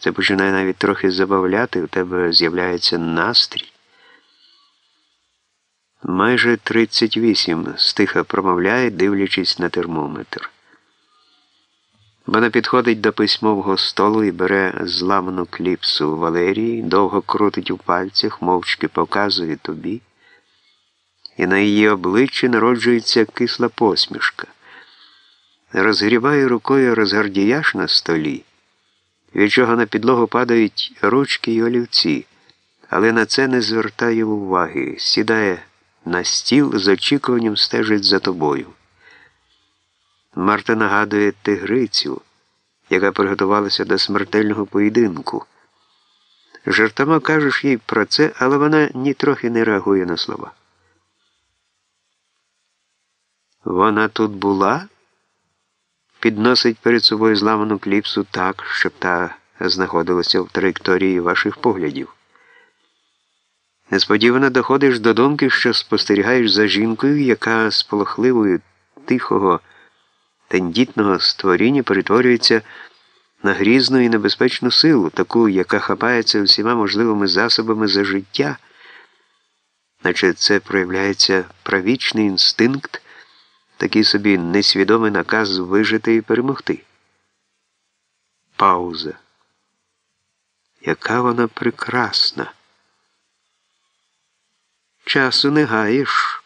Це починає навіть трохи забавляти, у тебе з'являється настрій. Майже 38, стиха промовляє, дивлячись на термометр. Вона підходить до письмового столу і бере зламану кліпсу Валерії, довго крутить у пальцях, мовчки показує тобі, і на її обличчі народжується кисла посмішка. Розгрібає рукою розгардіяш на столі, від чого на підлогу падають ручки й олівці, але на це не звертає уваги, сідає на стіл з очікуванням стежить за тобою. Марта нагадує тигрицю, яка приготувалася до смертельного поєдинку. Жартома кажеш їй про це, але вона нітрохи не реагує на слова. Вона тут була? Підносить перед собою зламану кліпсу так, щоб та знаходилася в траєкторії ваших поглядів. Несподівано доходиш до думки, що спостерігаєш за жінкою, яка з полохливою тихого, тендітного створіння перетворюється на грізну і небезпечну силу, таку, яка хапається всіма можливими засобами за життя, наче це проявляється правічний інстинкт, такий собі несвідомий наказ вижити і перемогти. Пауза. Яка вона прекрасна! Часу не гаєш.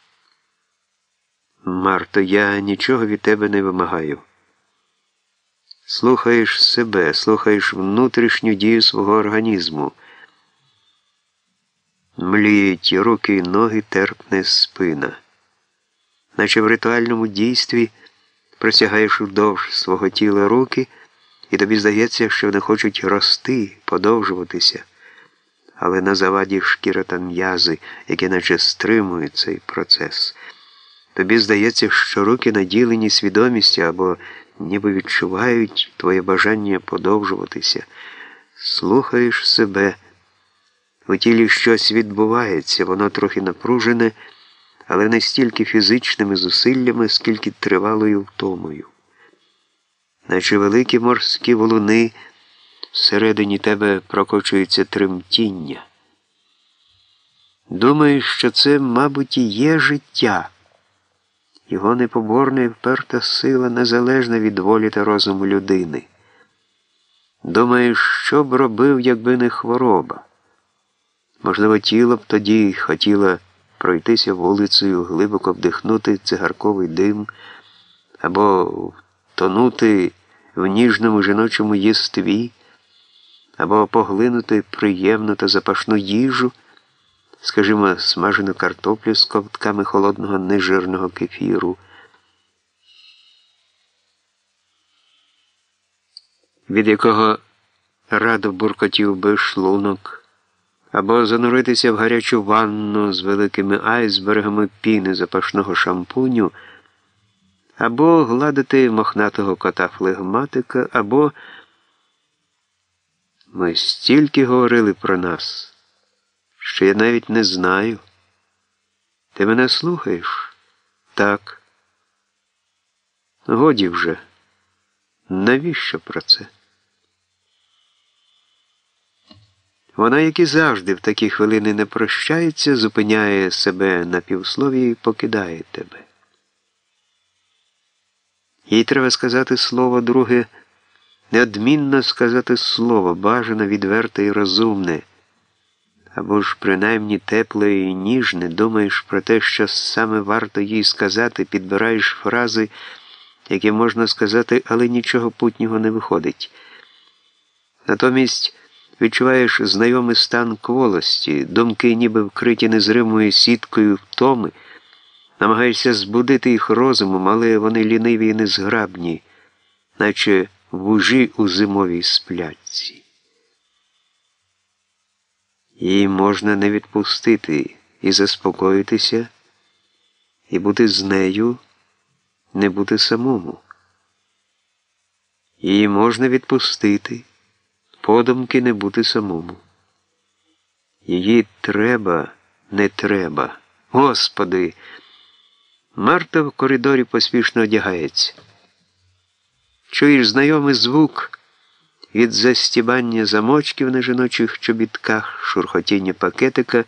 Марто, я нічого від тебе не вимагаю. Слухаєш себе, слухаєш внутрішню дію свого організму. Мліють руки і ноги терпне спина, наче в ритуальному дійстві просягаєш вдовж свого тіла руки, і тобі здається, що вони хочуть рости, подовжуватися але на заваді шкіра та м'язи, які наче стримують цей процес. Тобі здається, що руки наділені свідомістю або ніби відчувають твоє бажання подовжуватися. Слухаєш себе. У тілі щось відбувається, воно трохи напружене, але не стільки фізичними зусиллями, скільки тривалою втомою. Наче великі морські волуни. Всередині тебе прокочується тремтіння. Думаєш, що це, мабуть, і є життя, його непоборна і вперта сила незалежна від волі та розуму людини. Думаєш, що б робив, якби не хвороба? Можливо, тіло б тоді хотіло пройтися вулицею, глибоко вдихнути цигарковий дим або втонути в ніжному жіночому єстві або поглинути приємну та запашну їжу, скажімо, смажену картоплю з ковтками холодного нежирного кефіру, від якого радо буркотів би шлунок, або зануритися в гарячу ванну з великими айсбергами піни запашного шампуню, або гладити мохнатого кота флегматика, або ми стільки говорили про нас, що я навіть не знаю. Ти мене слухаєш? Так. Годі вже. Навіщо про це? Вона, як і завжди, в такі хвилини не прощається, зупиняє себе на півслові і покидає тебе. Їй треба сказати слово друге неодмінно сказати слово, бажано відверте і розумне, або ж принаймні тепле і ніжне, думаєш про те, що саме варто їй сказати, підбираєш фрази, які можна сказати, але нічого путнього не виходить. Натомість відчуваєш знайомий стан кволості, думки, ніби вкриті незримою сіткою втоми, намагаєшся збудити їх розумом, але вони ліниві і незграбні, наче вужі у зимовій сплятці. Її можна не відпустити і заспокоїтися, і бути з нею, не бути самому. Її можна відпустити, подумки не бути самому. Її треба, не треба. Господи! Марта в коридорі поспішно одягається. Чуєш знайомий звук, від застібання замочків на жіночих чобітках, шурхотіння пакетика.